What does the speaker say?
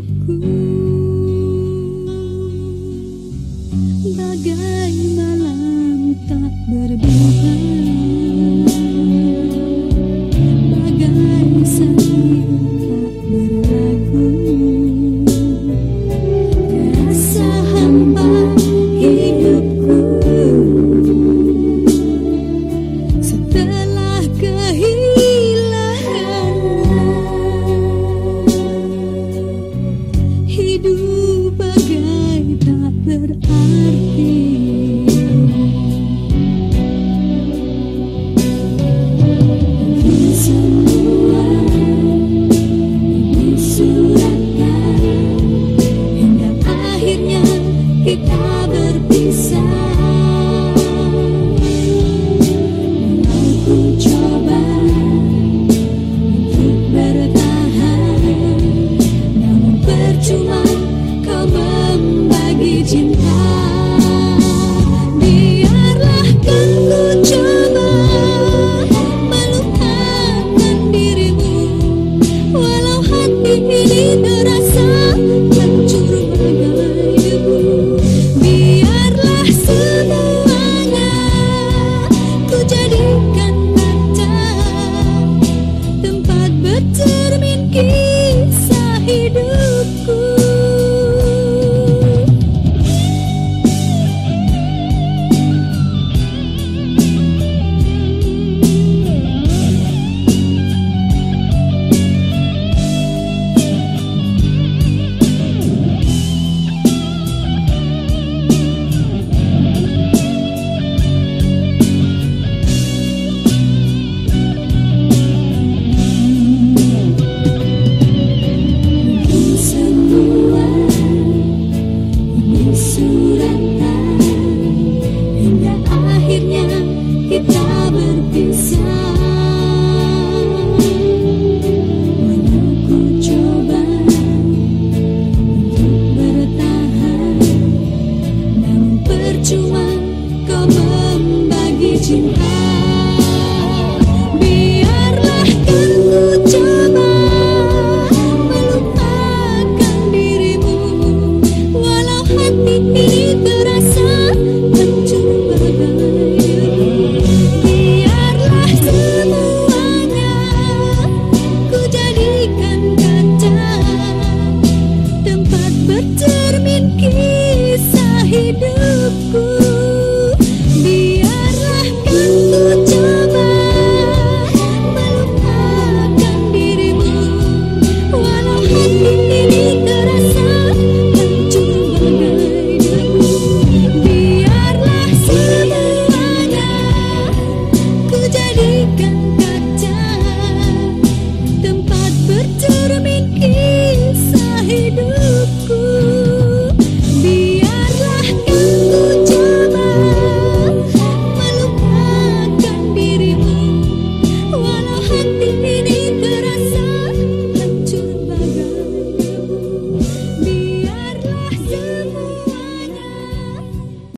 You.